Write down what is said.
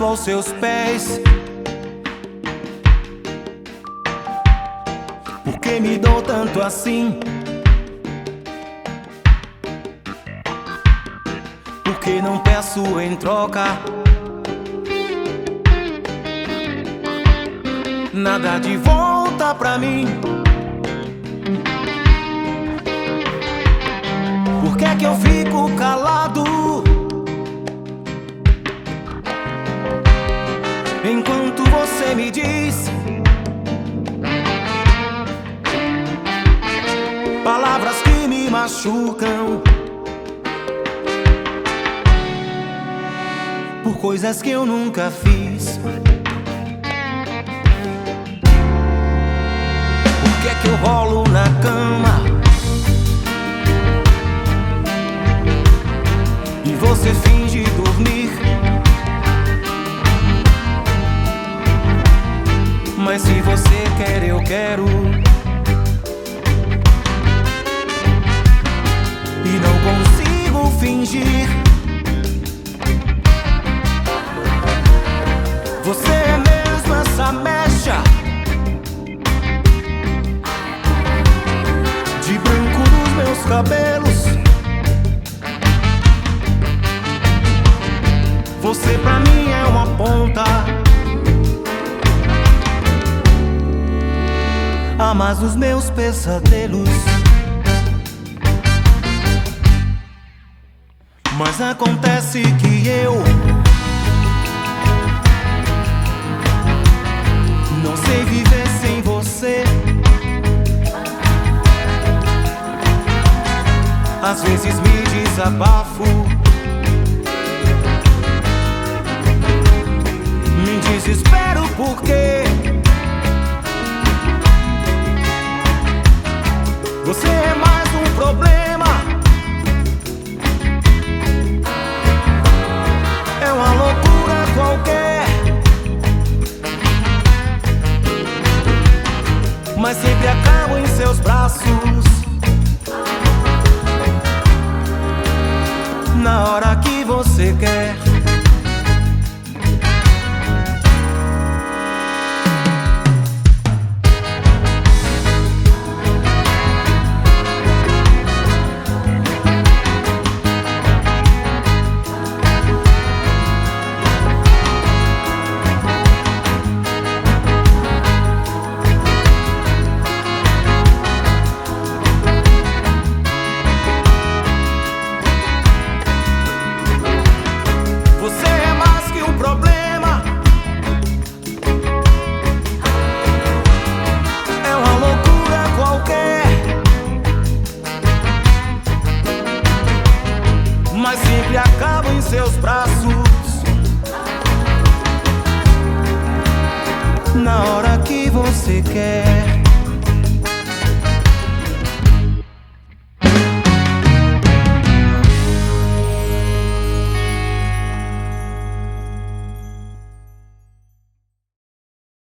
arrasto aos seus pés. Por que me dou tanto assim? Por que não peço em troca? Nada de volta pra mim. Por que é que eu fico calado? Enquanto você me diz palavras que me machucam. Por coisas que eu nunca fiz. Por que é que eu rolo na cama? E você finge Mas se você quer, eu quero. E não consigo fingir. Você é mesmo essa mecha de branco dos meus cabelos. Você pra mim é uma ponta. A mais dos meus pesadelos. Mas acontece que eu não sei viver sem você. Às vezes me desabafo. Me desespero porque você é mais um problema. É uma loucura qualquer. Mas sempre acabo em seus braços. Na hora que você quer. Sempre acabo em seus braços. Na hora que você quer.